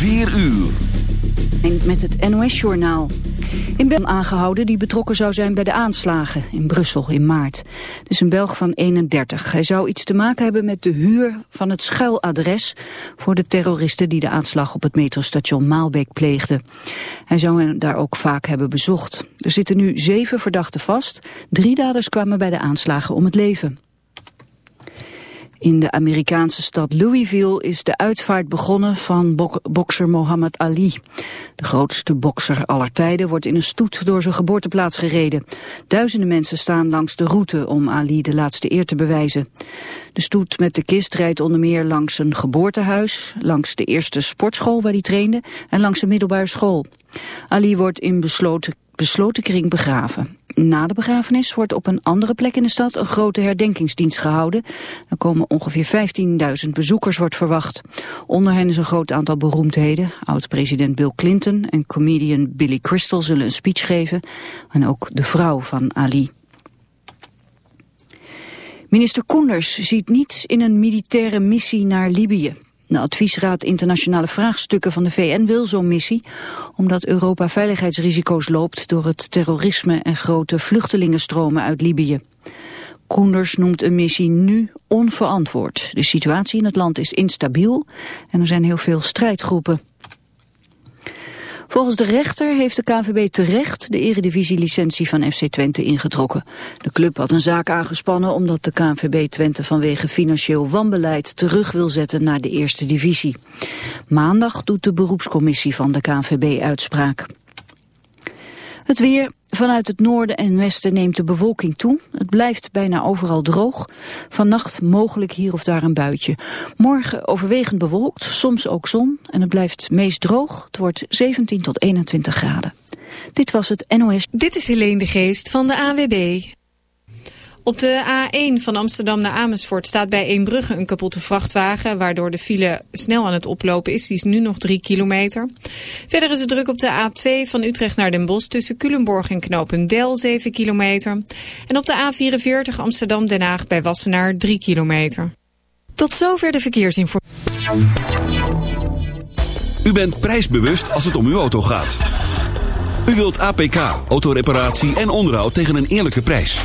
4 uur. Met het NOS-journaal. In België aangehouden die betrokken zou zijn bij de aanslagen in Brussel in maart. Het is een Belg van 31. Hij zou iets te maken hebben met de huur van het schuiladres... voor de terroristen die de aanslag op het metrostation Maalbeek pleegden. Hij zou hen daar ook vaak hebben bezocht. Er zitten nu zeven verdachten vast. Drie daders kwamen bij de aanslagen om het leven. In de Amerikaanse stad Louisville is de uitvaart begonnen van bok bokser Muhammad Ali. De grootste bokser aller tijden wordt in een stoet door zijn geboorteplaats gereden. Duizenden mensen staan langs de route om Ali de laatste eer te bewijzen. De stoet met de kist rijdt onder meer langs een geboortehuis, langs de eerste sportschool waar hij trainde en langs een middelbare school. Ali wordt in besloten besloten kring begraven. Na de begrafenis wordt op een andere plek in de stad een grote herdenkingsdienst gehouden. Er komen ongeveer 15.000 bezoekers, wordt verwacht. Onder hen is een groot aantal beroemdheden. Oud-president Bill Clinton en comedian Billy Crystal zullen een speech geven. En ook de vrouw van Ali. Minister Koenders ziet niets in een militaire missie naar Libië. De adviesraad internationale vraagstukken van de VN wil zo'n missie, omdat Europa veiligheidsrisico's loopt door het terrorisme en grote vluchtelingenstromen uit Libië. Koenders noemt een missie nu onverantwoord. De situatie in het land is instabiel en er zijn heel veel strijdgroepen. Volgens de rechter heeft de KNVB terecht de eredivisielicentie van FC Twente ingetrokken. De club had een zaak aangespannen omdat de KNVB Twente vanwege financieel wanbeleid terug wil zetten naar de eerste divisie. Maandag doet de beroepscommissie van de KNVB uitspraak. Het weer, Vanuit het noorden en westen neemt de bewolking toe. Het blijft bijna overal droog. Vannacht mogelijk hier of daar een buitje. Morgen overwegend bewolkt, soms ook zon. En het blijft meest droog. Het wordt 17 tot 21 graden. Dit was het NOS. Dit is Helene de Geest van de AWB. Op de A1 van Amsterdam naar Amersfoort staat bij Eembrugge een kapotte vrachtwagen... waardoor de file snel aan het oplopen is. Die is nu nog 3 kilometer. Verder is het druk op de A2 van Utrecht naar Den Bosch... tussen Culemborg en Knopendel 7 kilometer. En op de A44 Amsterdam-Den Haag bij Wassenaar 3 kilometer. Tot zover de verkeersinformatie. U bent prijsbewust als het om uw auto gaat. U wilt APK, autoreparatie en onderhoud tegen een eerlijke prijs.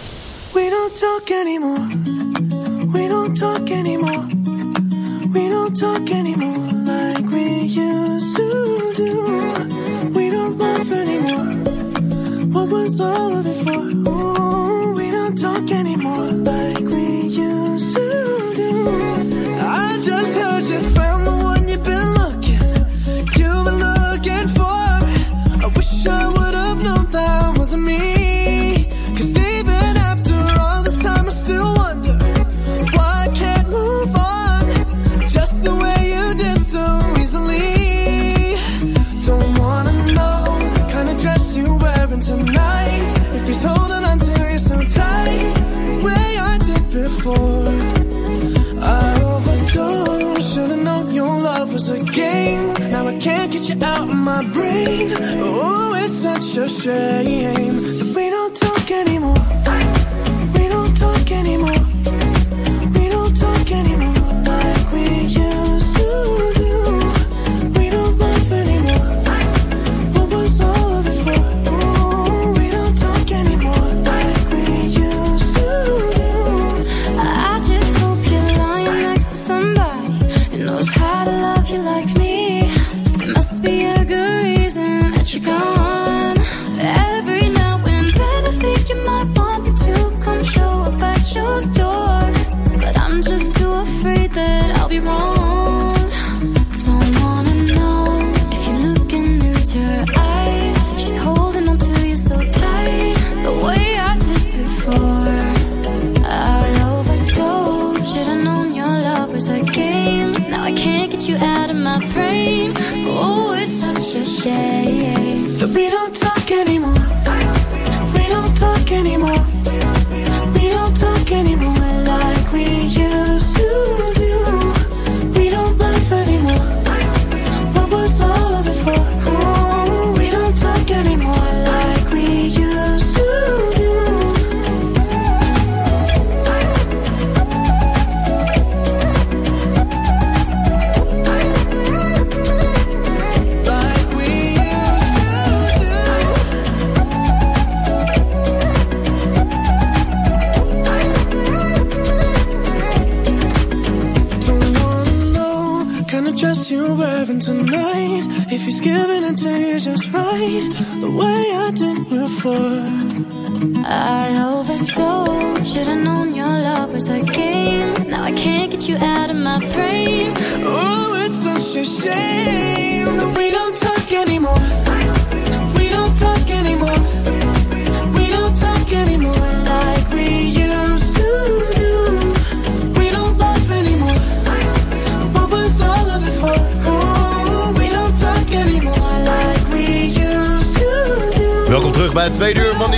We don't talk anymore. We don't talk anymore. We don't talk anymore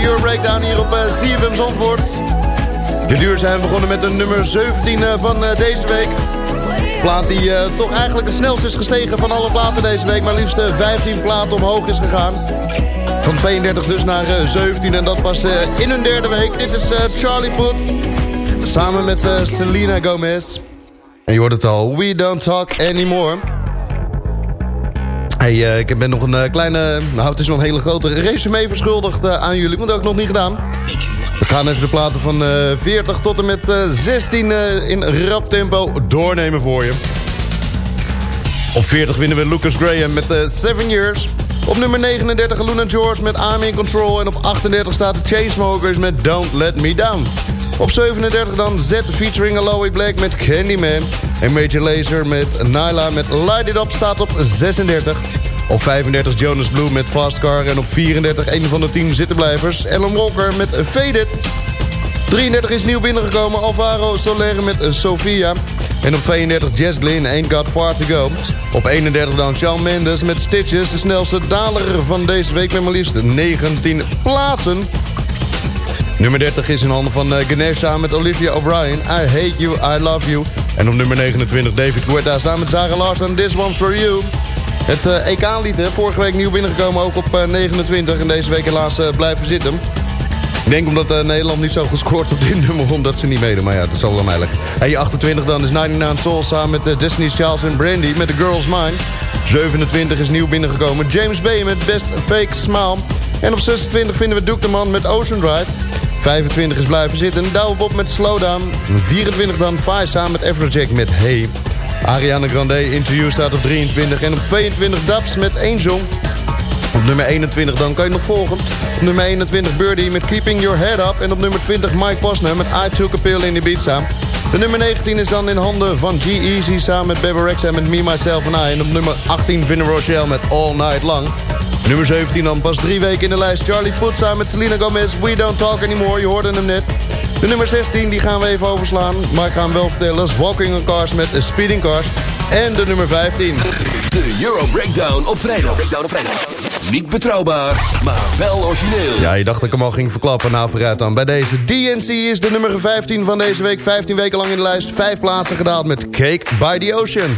uur de Breakdown hier op eh, CFM Zandvoort. Dit uur zijn we begonnen met de nummer 17 eh, van eh, deze week. Plaat die toch eigenlijk het snelst is gestegen van alle platen deze week. Maar liefst eh, 15 platen omhoog is gegaan. Van 32 dus naar eh, 17 en dat eh, in hun derde week. Dit is Charlie Puth. Samen met Selena Gomez. En je hoort het al, we don't talk anymore. Hey, eh, ik ben nog een eh, kleine, nou het is nog een hele grote resume verschuldigd eh, aan jullie. Ik moet ook nog niet gedaan. We gaan even de platen van eh 40 tot en met eh 16 eh, in rap tempo doornemen voor je. Op 40 winnen we Lucas Graham met eh 7 Years. Op nummer 39 Luna George met I'm in Control. En op 38 staat de Chainsmokers met Don't Let Me Down. Op 37 dan Z featuring Aloe Black met Candyman. En Major Lazer met Nyla met Light It Up staat op 36. Op 35 Jonas Blue met Fast Car. En op 34 een van de 10 zittenblijvers. Ellen Walker met Faded. 33 is nieuw binnengekomen. Alvaro Soler met Sofia. En op 32 Jess Glynn, Ain't Got Far To Go. Op 31 dan Shawn Mendes met Stitches. De snelste daler van deze week met maar liefst 19 plaatsen. Nummer 30 is in handen van eh, Ganesh samen met Olivia O'Brien. I Hate You, I Love You. En op nummer 29 David Guetta samen met Zara Larsen. This One's For You. Het eh, EK-lied, vorige week nieuw binnengekomen, ook op eh, 29. En deze week helaas eh, blijven zitten. Ik denk omdat eh, Nederland niet zo gescoord op dit nummer, omdat ze niet meedoen. Maar ja, dat zal wel lekker. Hey, 28 dan is 99 Soul samen met uh, Destiny's Child en Brandy met The Girl's Mind. 27 is nieuw binnengekomen. James Bay met Best Fake Smile. En op 26 vinden we Duke de Man met Ocean Drive. 25 is blijven zitten. Douwe met Slowdown. 24 dan Fai samen met Afrojack met Hey. Ariana Grande Interview staat op 23. En op 22 Dubs met Angel. Op nummer 21 dan kan je nog volgen. Op nummer 21 Birdie met Keeping Your Head Up. En op nummer 20 Mike Posner met I Took a Pill in Ibiza. De nummer 19 is dan in handen van G-Eazy samen met Bebe Rexha met Me, Myself and I. En op nummer 18 Vinnie Rochelle met All Night Long. Nummer 17 dan pas drie weken in de lijst. Charlie Puth samen met Selena Gomez. We Don't Talk Anymore, je hoorde hem net. De nummer 16 die gaan we even overslaan. Maar ik ga hem wel vertellen. is Walking on Cars met Speeding Cars. En de nummer 15. De Euro Breakdown op vrijdag. Breakdown op vrijdag. Niet betrouwbaar, maar wel origineel. Ja, je dacht dat ik hem al ging verklappen. Nou, vooruit dan. Bij deze DNC is de nummer 15 van deze week. 15 weken lang in de lijst. Vijf plaatsen gedaald met Cake by the Ocean.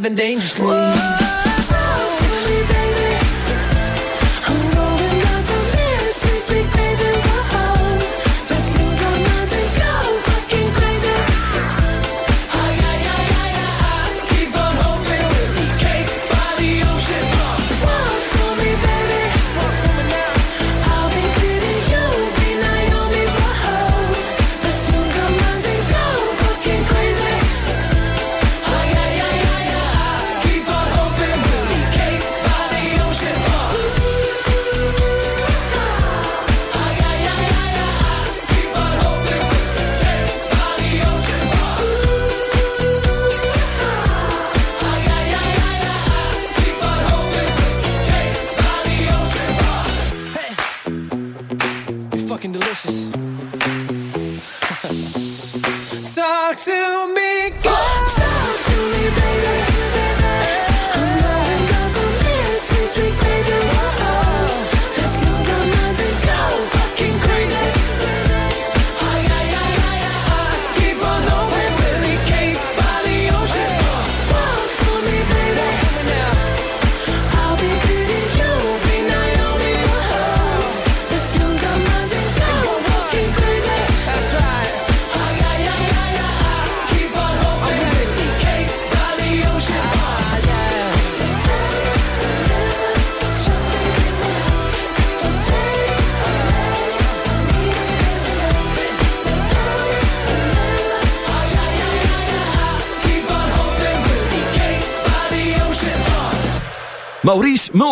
Living dangerously.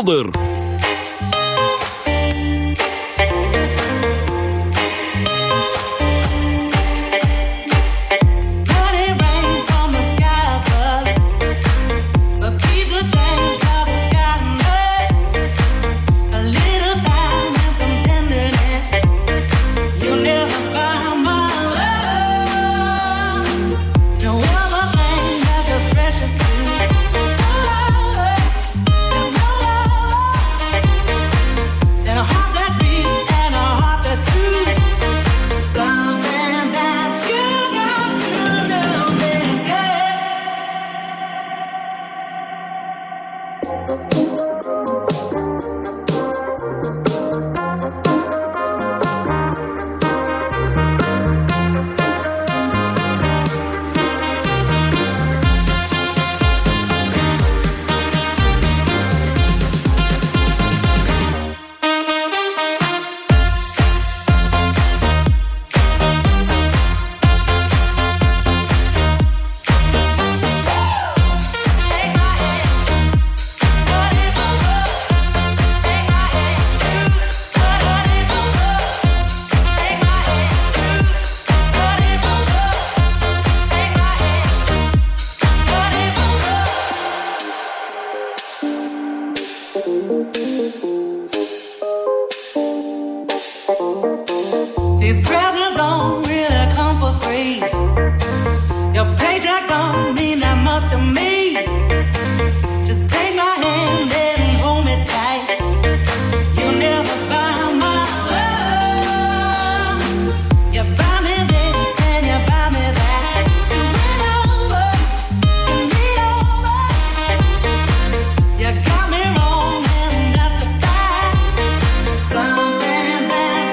Maurice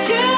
you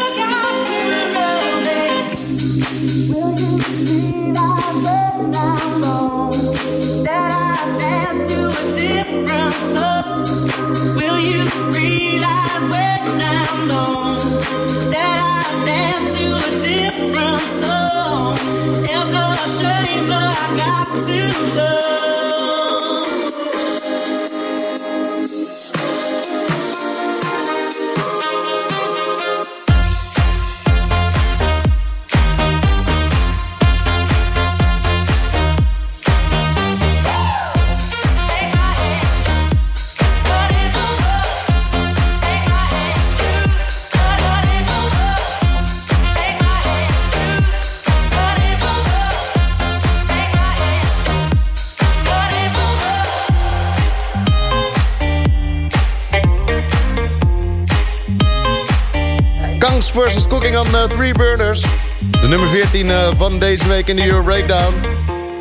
Eh, van deze week in de Euro Breakdown.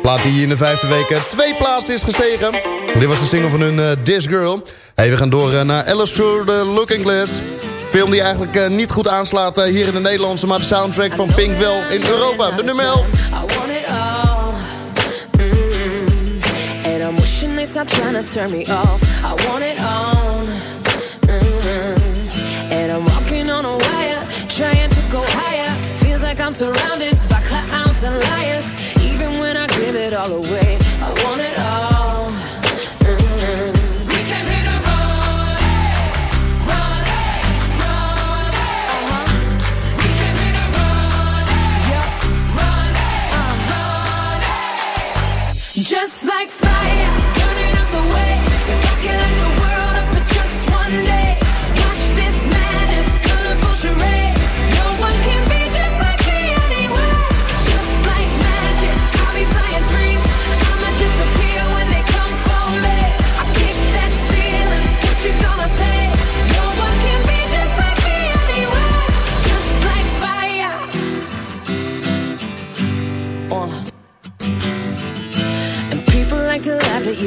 Plaat die in de vijfde week eh, twee plaatsen is gestegen. Dit was de single van hun eh, This Girl. Hey, we gaan door naar Alice Through the Looking Glass. Film die eigenlijk niet goed aanslaat hier in de Nederlandse... maar de soundtrack van Pink wel in Europa. De nummer 11. Mm. Stop trying to turn me off. I want it. I'm surrounded by clowns and liars. Even when I give it all away, I want it all. Mm. We came it, run it, run. Uh-huh. We came it, yeah, run it, uh. Just like fire, burning up the way. If I could the world up for just one day,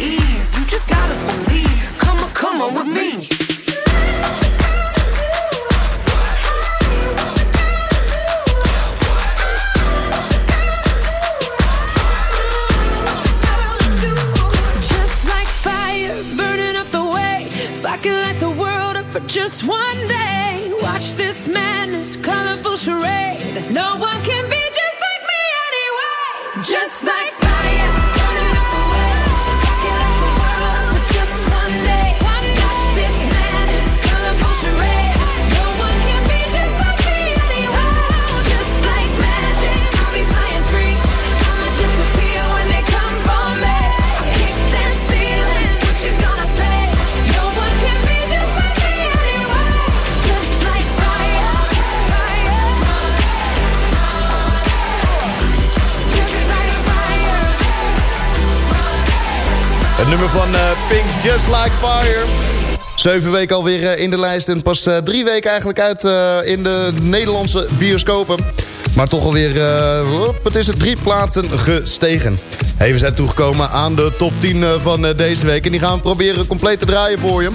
Ease. You just gotta believe, come on, come on with me. Like Fire. Zeven weken alweer eh, in de lijst en pas eh, drie weken eigenlijk uit eh, in de Nederlandse bioscopen. Maar toch alweer, het is het drie plaatsen gestegen. Hey, we zijn toegekomen aan de top 10 eh, van deze week. En die gaan we proberen compleet te draaien voor je.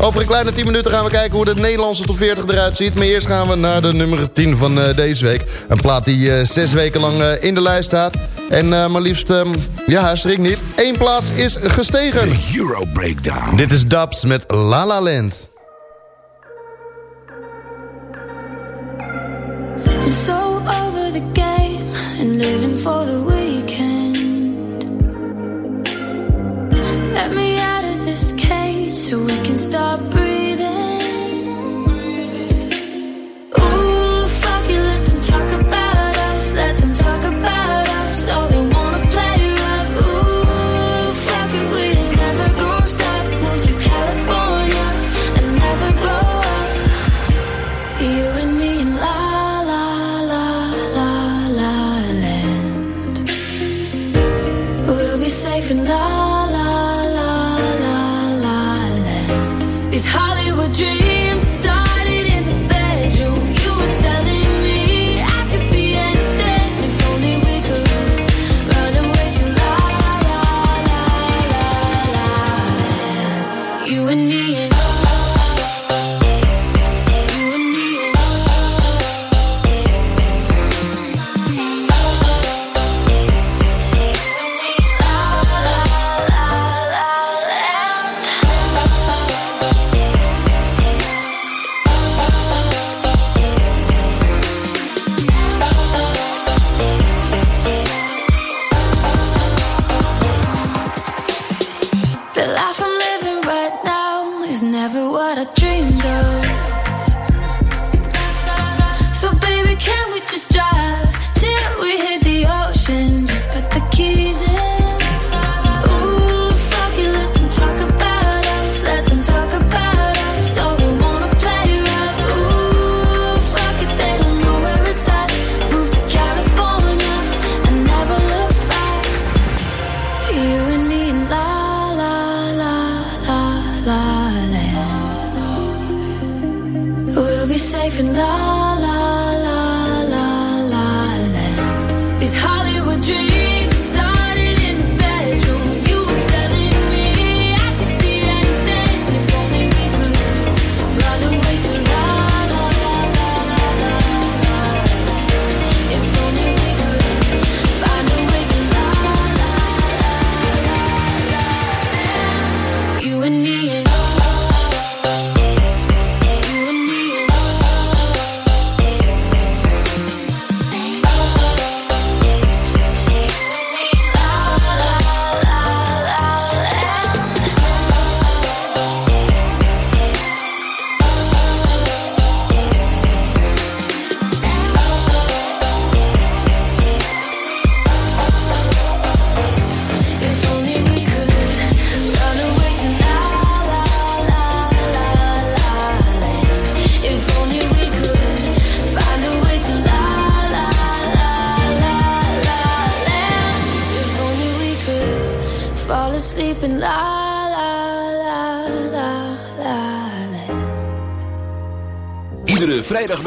Over een kleine 10 minuten gaan we kijken hoe de Nederlandse top 40 eruit ziet. Maar eerst gaan we naar de nummer 10 van uh, deze week. Een plaat die uh, zes weken lang uh, in de lijst staat. En maar liefst, um, ja, schrik niet. Eén plaats is gestegen. De Euro Breakdown. Dit is Dubs met La La Land. I'm so over the game and living for the weekend. Let me out of this cage. so we can stop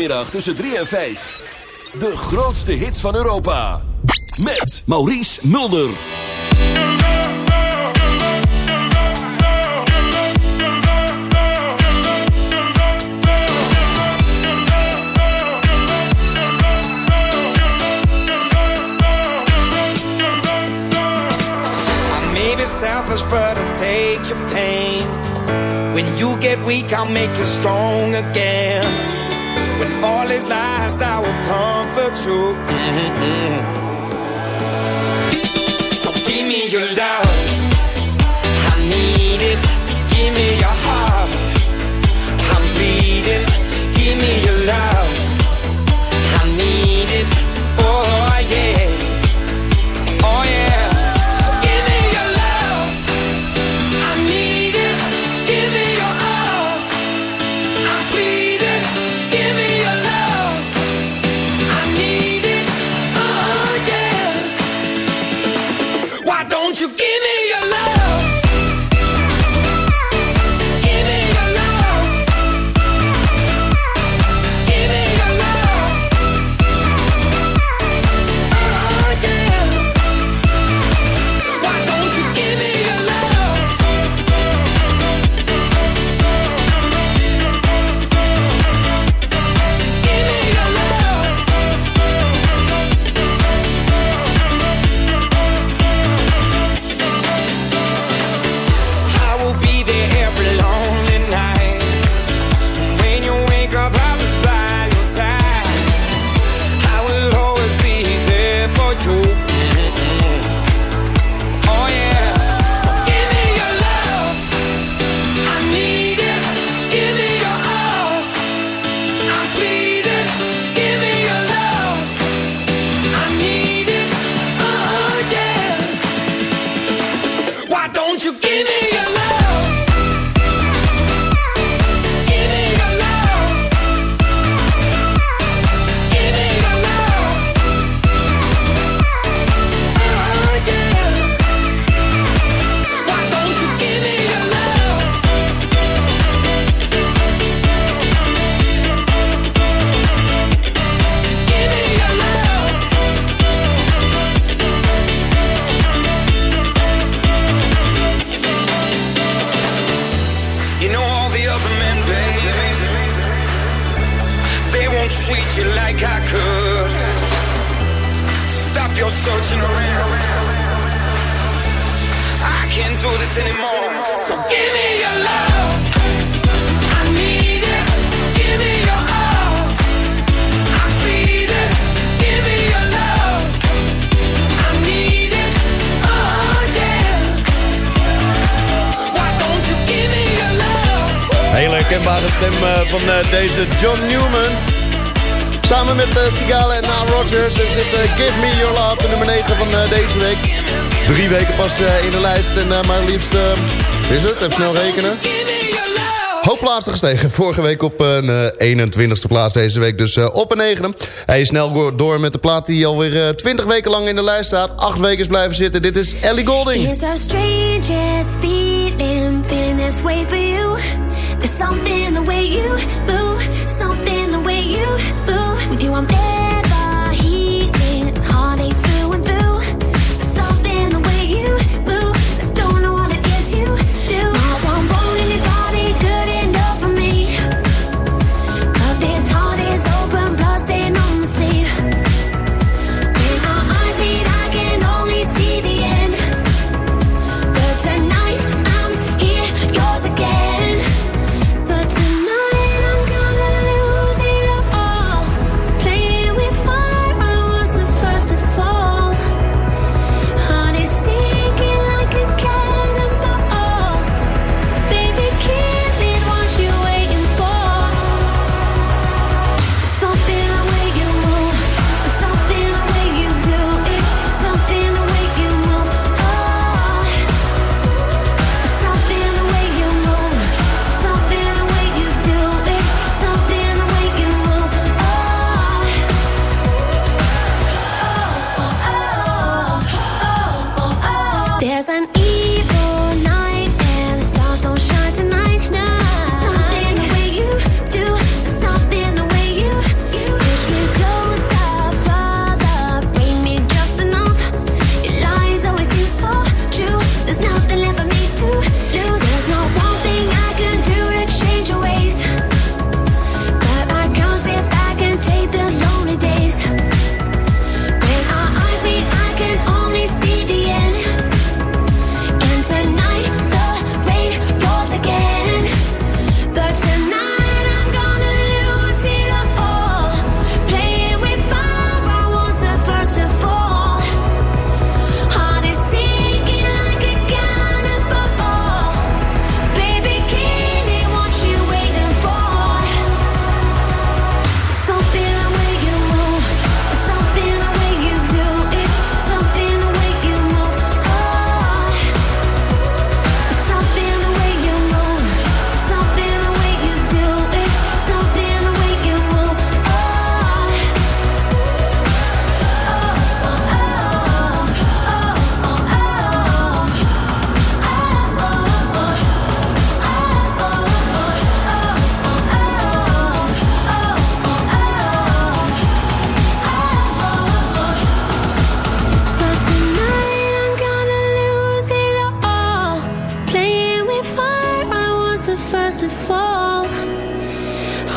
Tussen 3 en 5. De grootste hits van Europa. Met Maurice Mulder. selfish, but I'll take your pain. When you get weak, I'll make you strong again. When all is lost, I will comfort you. Mm -hmm. So give me your love. I need it. Give me your heart. I'm bleeding. Give me your love. don't treat you like I could. Stop your searching around. I can't do this anymore. So give me your love? Oh, Hele herkenbare stem eh, van eh, deze John Newman. Samen met uh, en Na Rogers is dus dit eh, Give Me Your Love, de nummer 9 van eh, deze week. Drie weken pas in de lijst en maar liefst, is het, Heb snel rekenen. Hoogplaatsen gestegen. Vorige week op een 21ste plaats deze week. Dus op een negende. Hij is snel door met de plaat die alweer 20 weken lang in de lijst staat. Acht weken is blijven zitten. Dit is Ellie Golding. It's strangest feeling, feeling this way for you. There's something in the way you move. you, boo. With you, I'm better.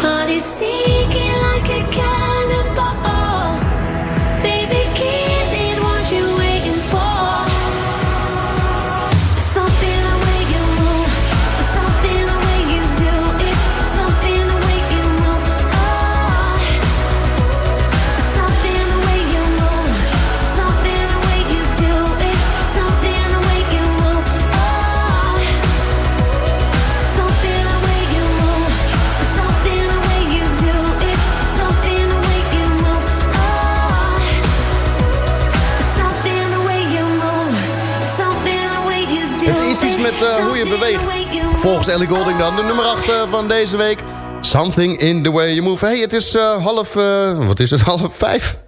Body seeking like a cat. Volgens Ellie Golding dan, de nummer 8 eh, van deze week. Something in the way you move. hey, het is eh, half... Eh, wat is het? Half vijf?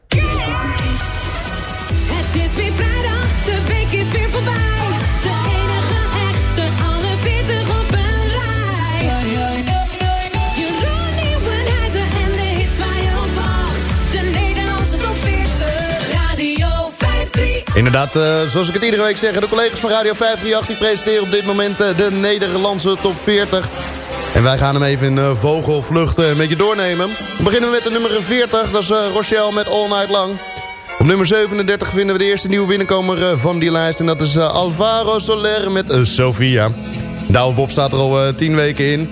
inderdaad, eh, zoals ik het iedere week zeg... de collega's van Radio 538 presenteren op dit moment eh, de Nederlandse top 40. En wij gaan hem even in uh, vogelvlucht een beetje doornemen. We beginnen met de nummer 40, dat is Rochelle met All Night Long. Op nummer 37 vinden we de eerste nieuwe binnenkomer van die lijst... en dat is Alvaro Soler met Sofia. Douwe Bob staat er al 10 weken in.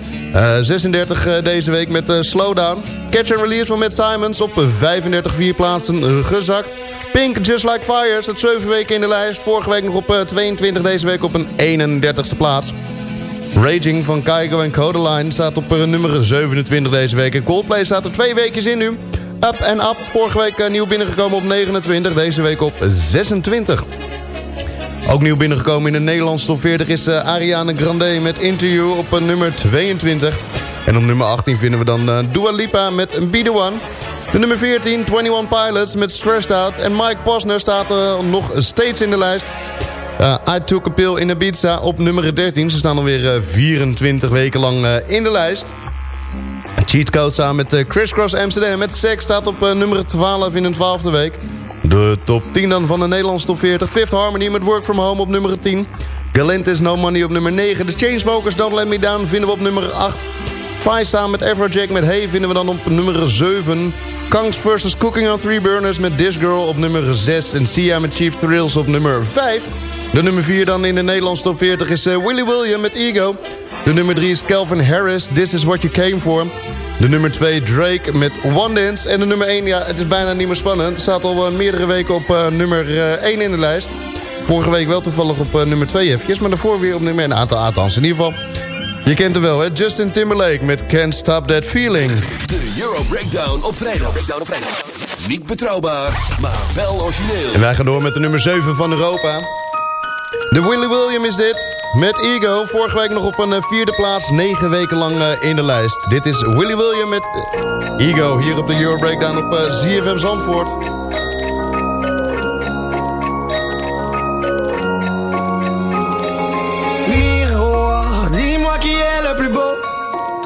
36 deze week met Slowdown. Catch and Release van Matt Simons op 35 vier plaatsen gezakt. Pink, Just Like Fire, staat 7 weken in de lijst. Vorige week nog op 22, deze week op een 31ste plaats. Raging van Kaigo en Codeline staat op nummer 27 deze week. Coldplay staat er twee weken in nu. Up en Up, vorige week nieuw binnengekomen op 29, deze week op 26. Ook nieuw binnengekomen in de Nederlandse top 40 is uh, Ariana Grande met Interview op uh, nummer 22. En op nummer 18 vinden we dan uh, Dua Lipa met Be The One. De nummer 14, 21 Pilots met Stressed Out. En Mike Posner staat nog steeds in de lijst. Uh, I Took a Pill in Ibiza op nummer 13. Ze staan alweer uh, 24 weken lang uh, in de lijst. Cheat Code samen met Criss Cross Amsterdam met Sex staat op nummer 12 in een 12e week. De top 10 dan van de Nederlandse top 40. Fifth Harmony met Work From Home op nummer 10. Galantis No Money op nummer 9. The Chainsmokers Don't Let Me Down vinden we op nummer 8. Samen met Afrojack met Hey vinden we dan op nummer 7. Kangs vs. Cooking on Three Burners met This Girl op nummer 6. En Sia met Cheap Thrills op nummer 5. De nummer 4 dan in de Nederlandse top 40 is uh, Willy William met Ego. De nummer 3 is Calvin Harris, This Is What You Came For. De nummer 2 Drake met One Dance. En de nummer 1, ja, het is bijna niet meer spannend. Het staat al uh, meerdere weken op uh, nummer 1 in de lijst. Vorige week wel toevallig op nummer 2 eventjes. Maar daarvoor weer op nummer 1. Een aantal aantallen. In ieder geval, je kent hem wel, hè? Justin Timberlake met Can't Stop That Feeling. De Euro Breakdown op vrijdag. Breakdown op vrijdag. Niet betrouwbaar, maar wel origineel. En wij gaan door met de nummer 7 van Europa. De Willy William is dit, met Ego. Vorige week nog op een vierde plaats, negen weken lang in de lijst. Dit is Willy William met Ego, hier op de Euro Breakdown op ZFM Zandvoort.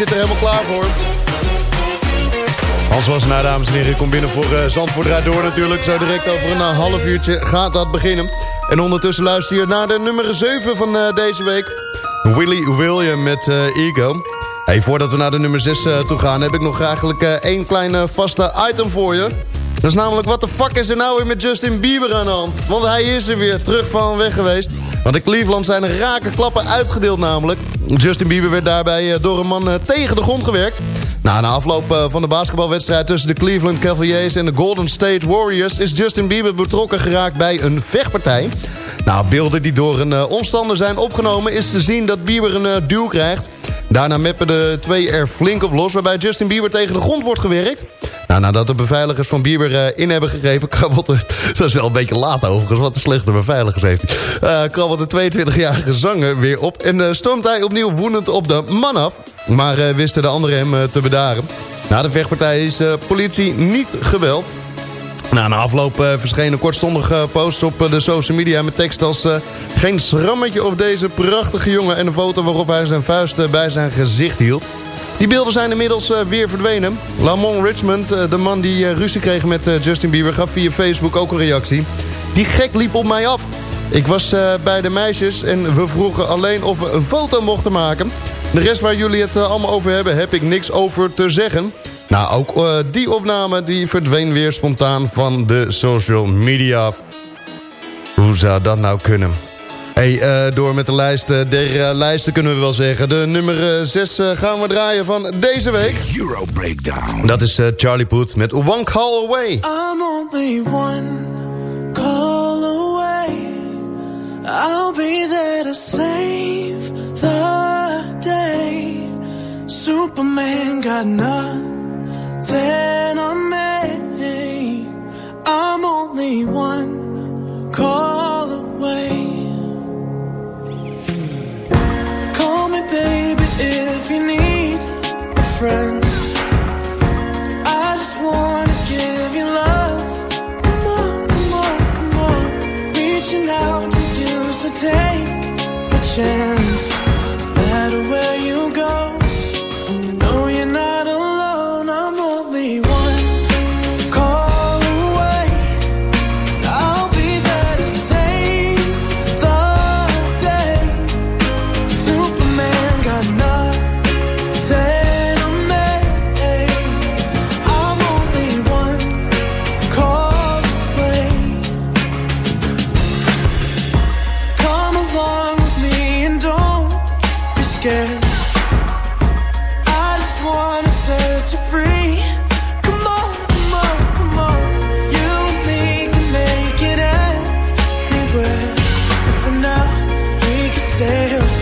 zit er helemaal klaar voor. Hans was dames en heren. Kom binnen voor uh, Zandvoort door natuurlijk. Zo direct over een uh, half uurtje gaat dat beginnen. En ondertussen luister je naar de nummer 7 van uh, deze week. Willy William met Ego. Hey, voordat we naar de nummer 6 toe gaan... heb ik nog eigenlijk één klein vaste item voor je. Dat is namelijk, wat de fuck is er nou weer met Justin Bieber aan de hand? Want hij is er weer terug van weg geweest. Want in Cleveland zijn rake klappen uitgedeeld namelijk. Justin Bieber werd daarbij door een man tegen de grond gewerkt. Na afloop van de basketbalwedstrijd tussen de Cleveland Cavaliers en de Golden State Warriors... is Justin Bieber betrokken geraakt bij een vechtpartij. Nou, beelden die door een omstander zijn opgenomen... is te zien dat Bieber een duw krijgt. Daarna meppen de twee er flink op los... waarbij Justin Bieber tegen de grond wordt gewerkt. Nou, nadat de beveiligers van Bieber uh, in hebben gegeven... krabbelt de, dat is wel een beetje laat overigens, wat een slechte beveiligers heeft hij. Uh, krabbelt de 22-jarige zanger weer op... en uh, stormt hij opnieuw woedend op de man af. Maar wisten de anderen hem te bedaren. Na de vechtpartij is politie niet geweld. Na afloop uh, verscheen een kortstondige uh, post op uh, de social media met tekst als... geen schrammetje op deze prachtige jongen en een foto waarop hij zijn vuist bij zijn gezicht hield. Die beelden zijn inmiddels weer verdwenen. Lamont Richmond, de man die ruzie kreeg met Justin Bieber, gaf via Facebook ook een reactie. Die gek liep op mij af. Ik was bij de meisjes en we vroegen alleen of we een foto mochten maken. De rest waar jullie het allemaal over hebben, heb ik niks over te zeggen. Nou, ook die opname die verdween weer spontaan van de social media. Hoe zou dat nou kunnen? Hey, uh, door met de lijst uh, der lijsten kunnen we wel zeggen. De nummer 6 gaan we draaien van deze week. Euro Breakdown. Dat is Charlie Puth met One Call Away. I'm only one call away. I'll be there to save the day. Superman got nothing. then on me. I'm only one call away. Baby, if you need a friend. I just wanna give you love. Come on, come on, come on. Reaching out to you, so take a chance. We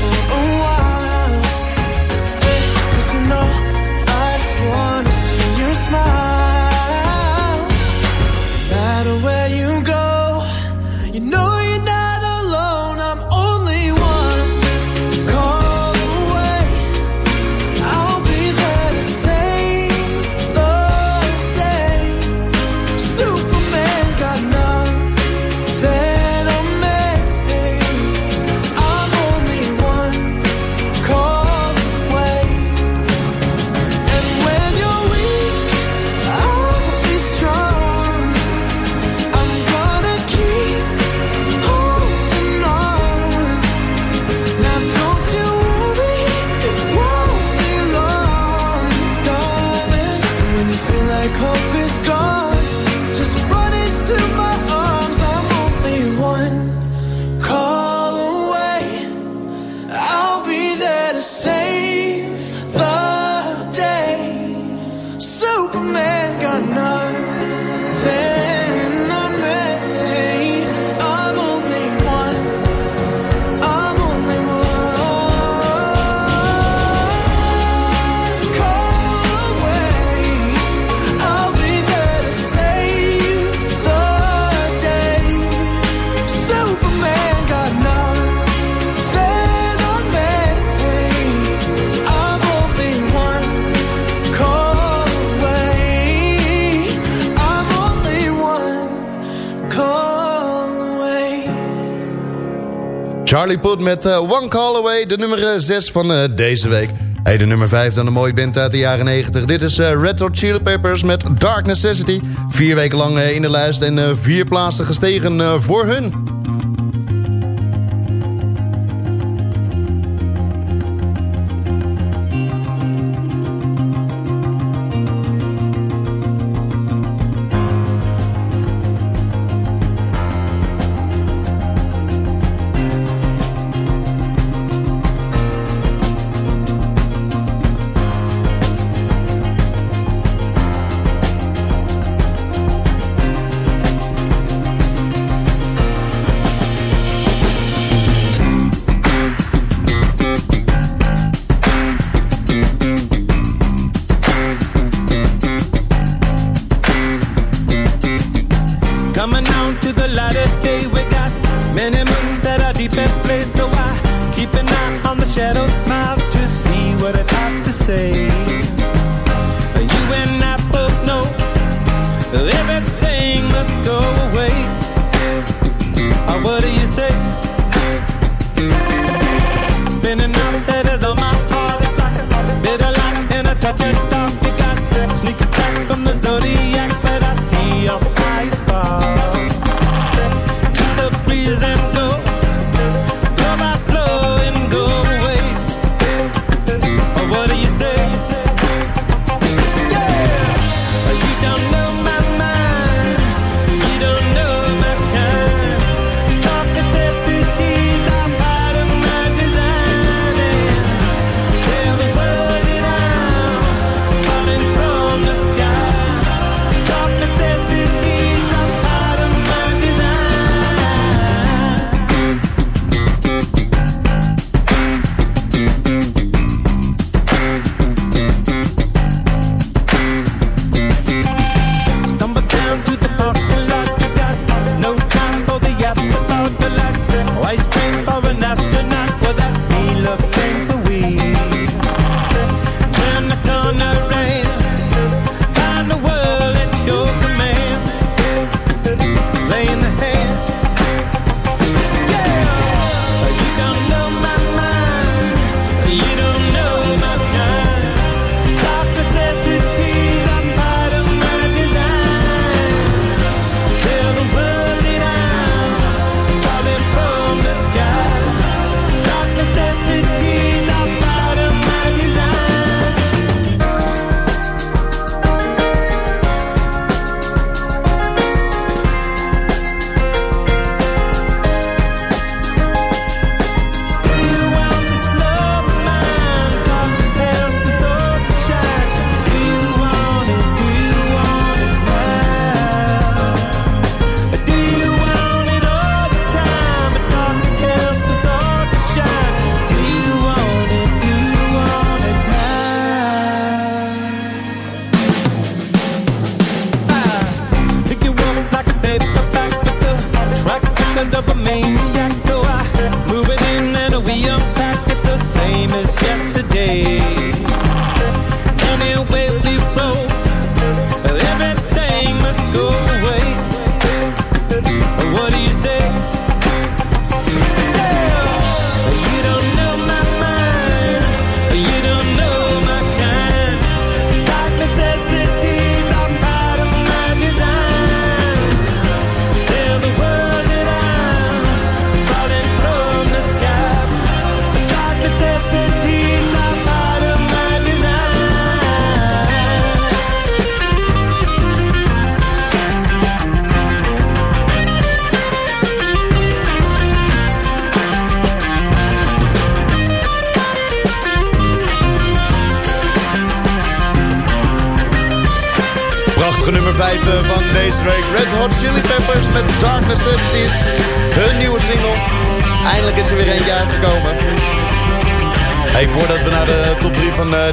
Harley Poet met eh, One Call Away, de nummer eh, 6 van eh, deze week. Hey, de nummer 5 dan een mooie Bent uit de jaren 90. Dit is uh, Red Hot Chili Peppers met Dark Necessity. Vier weken lang in de lijst en vier plaatsen gestegen voor hun.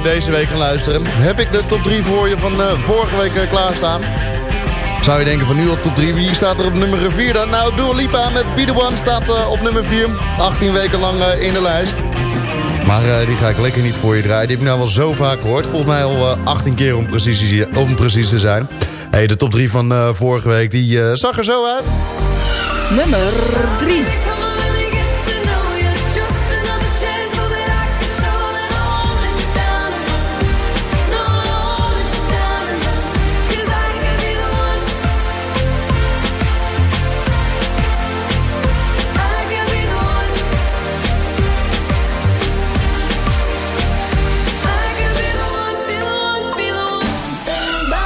deze week gaan luisteren. Heb ik de top 3 voor je van eh, vorige week eh, klaarstaan. Zou je denken van nu al top 3, wie staat er op nummer 4 dan? Nou, Dua Lipa met Be The One staat eh, op nummer 4. 18 weken lang in de lijst. Maar die ga ik lekker niet voor je draaien. Die heb ik nou wel zo vaak gehoord. Volgens mij al 18 keer om precies, om precies te zijn. Hey, de top 3 van vorige week, die zag er zo uit. Nummer 3.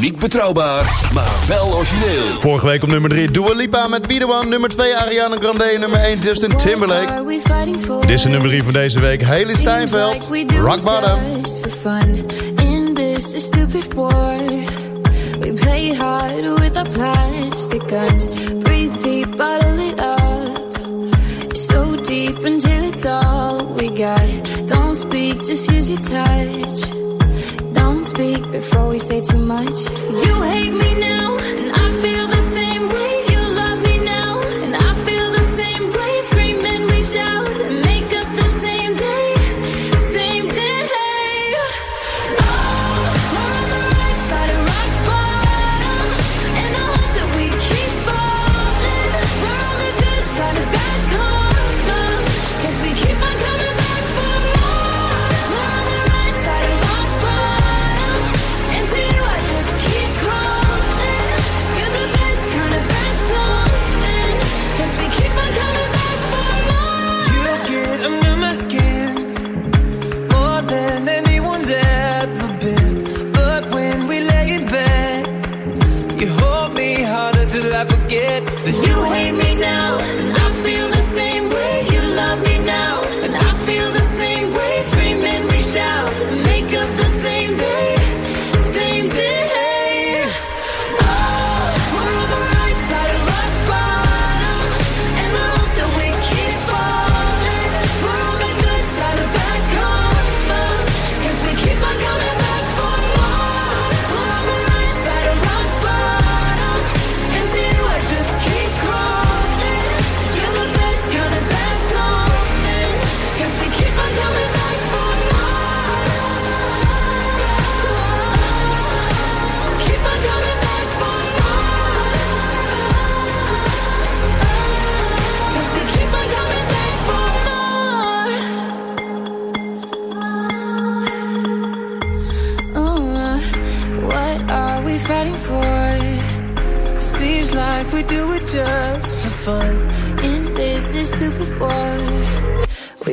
Niet betrouwbaar, maar wel origineel. Vorige week op nummer 3 Dua Lipa met Be The Nummer 2 Ariana Grande. Nummer 1 Justin Timberlake. Dit is de nummer 3 van deze week. Haley Steinfeld. Rock Bottom. In this stupid war. We play hard with our plastic guns. Breathe deep, bottle it up. So deep until it's all we got. Don't speak, just use your touch. speak before we say too much. You hate me now.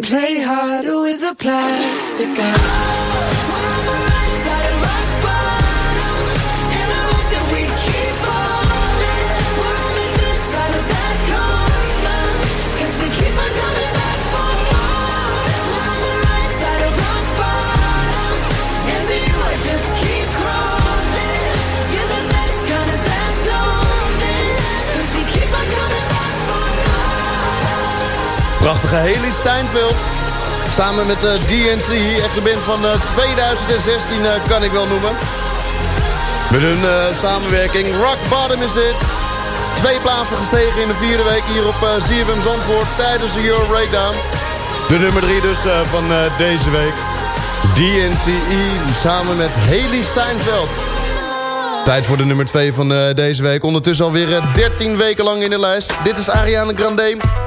play harder with a plastic eye. prachtige Haley Steinfeld. Samen met eh, DNC, echt de van eh, 2016 eh, kan ik wel noemen. Met hun samenwerking Rock Bottom is dit. Twee plaatsen gestegen in de vierde week hier op ZFM Zandvoort tijdens de Euro Breakdown. De nummer drie dus van deze week. DNCE samen met Haley Steinfeld. Tijd voor de nummer 2 van deze week. Ondertussen alweer 13 weken lang in de lijst. Dit is Ariana Grande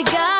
you got.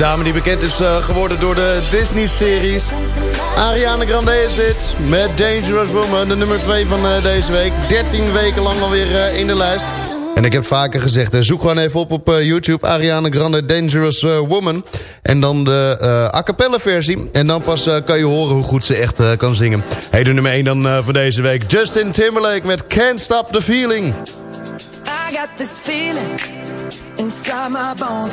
dame die bekend is eh, geworden door de Disney-series. Ariana Grande is dit, met Dangerous Woman, de nummer 2 van eh, deze week. 13 weken lang alweer eh, in de lijst. En ik heb vaker gezegd, zoek gewoon even op op YouTube... Ariana Grande Dangerous Woman. En dan de eh a cappella versie. En dan pas kan je horen hoe goed ze echt kan zingen. Hey, de nummer 1 dan van deze week. Justin Timberlake met Can't Stop the Feeling. I got this feeling inside my bones.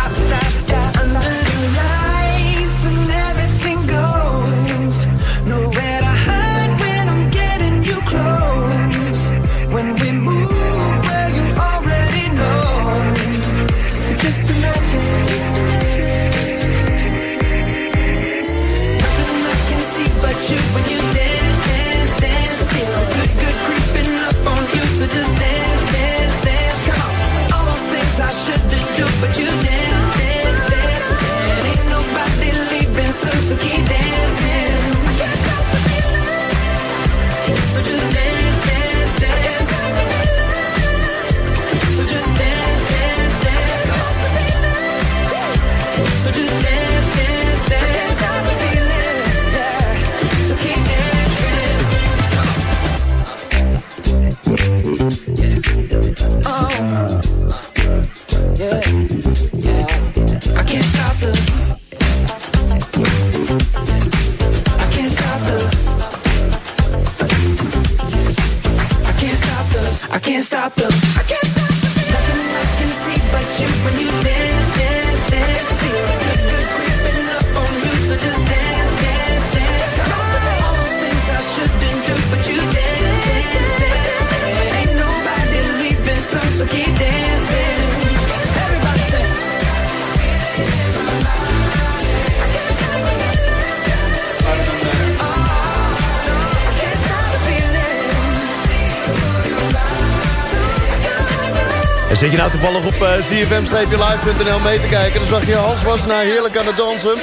En zit je nou toevallig op uh, cfm-live.nl mee te kijken... dan zag je Hans was naar heerlijk aan het dansen.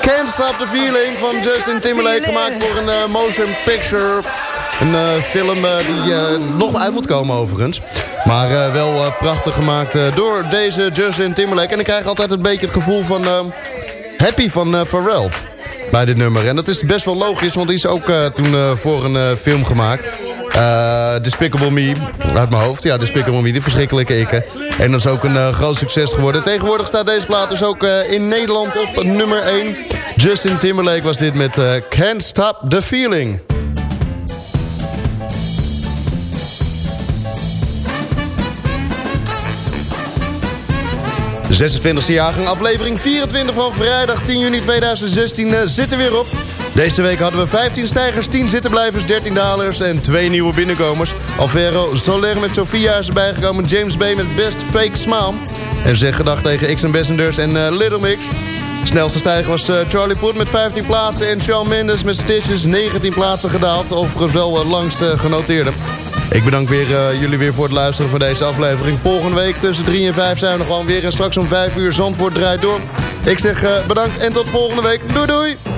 Can't Stop the Feeling van Justin Timberlake... gemaakt voor een eh, motion picture. Een eh, film eh, die eh, nog uit moet komen overigens. Maar eh, wel eh, prachtig gemaakt eh, door deze Justin Timberlake. En ik krijg altijd een beetje het gevoel van... eh, Happy van eh, Pharrell bij dit nummer. En dat is best wel logisch, want die is ook eh, toen eh, voor een eh, film gemaakt. Eh, Despicable Me, uit mijn hoofd. Ja, Despicable Me, die verschrikkelijke ikke. En dat is ook een eh, groot succes geworden. Tegenwoordig staat deze plaat dus ook eh, in Nederland op nummer 1. Justin Timberlake was dit met Can't Stop the Feeling. De 26e jaargang, aflevering 24 van vrijdag 10 juni 2016 eh, zit er weer op. Deze week hadden we 15 stijgers, 10 zittenblijvers, 13 dalers en 2 nieuwe binnenkomers. Alvaro Soler met Sofia is erbij gekomen, James Bay met Best Fake Smile. En zeg gedag tegen X Ambassadors en eh, Little Mix. Snelste stijger was eh, Charlie Puth met 15 plaatsen en Shawn Mendes met Stitches 19 plaatsen gedaald. Overigens wel het langst eh, genoteerde. Ik bedank weer, eh, jullie weer voor het luisteren van deze aflevering. Volgende week tussen 3 en 5 zijn we nog gewoon weer. En straks om 5 uur Zandvoort draait door. Ik zeg eh, bedankt en tot volgende week. Doei doei!